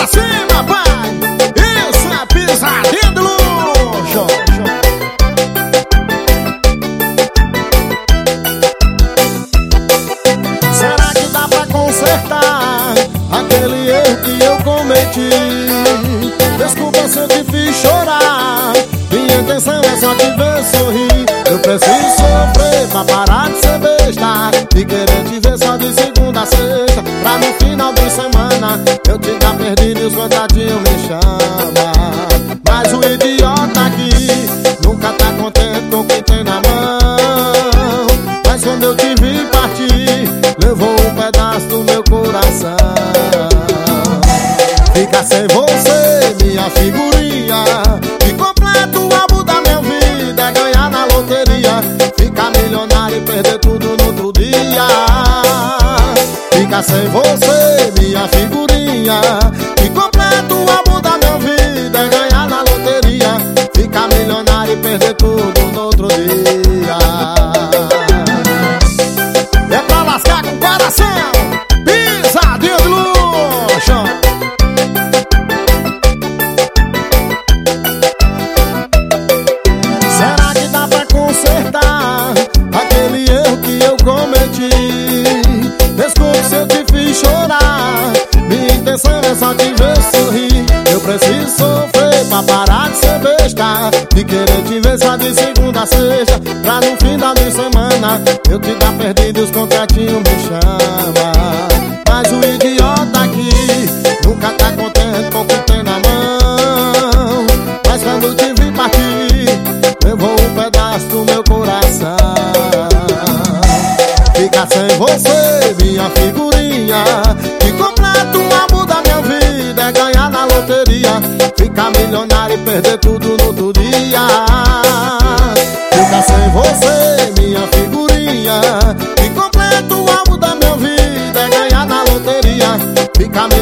pra cima, pai! Isso é pisadinha de! Será que dá pra consertar aquele erro que eu cometi? Desculpa se eu te fiz chorar Minha intenção é só te ver sorrir Eu preciso sofrer pra parar de ser besta E querer te ver só de segunda a sexta contatinhos me chama. Mas o idiota aqui nunca tá contente com o que tem na mão. Mas quando eu te vi partir Levou um pedaço do meu coração. Fica sem você, minha figurinha. E completa o álbum da minha vida É ganhar na loteria. Ficar milionário e perder tudo no outro dia. Fica sem você, Ficar milionário e perder tudo no outro dia É pra lascar com o coração Pisadinha de luxo Será que dá pra consertar aquele erro que eu cometi? Desculpe se eu te fiz chorar. Minha intenção é só te ver sorrir. Eu preciso sofrer pra parar besta. E querer te ver só de segunda a sexta. Pra no final de semana eu te dar perdido os contratinhos me chama. Mas o idiota aqui nunca tá contente com o que tem na mão. Mas quando te vi partir, levou um pedaço do meu coração. Fica sem você, minha figurinha. E completa o amor da minha vida. É ganhar na loteria. Ficar milionário perder tudo no outro dia. Fica sem você, minha figurinha. E completa o amor da minha vida. É ganhar na loteria. Ficar e tudo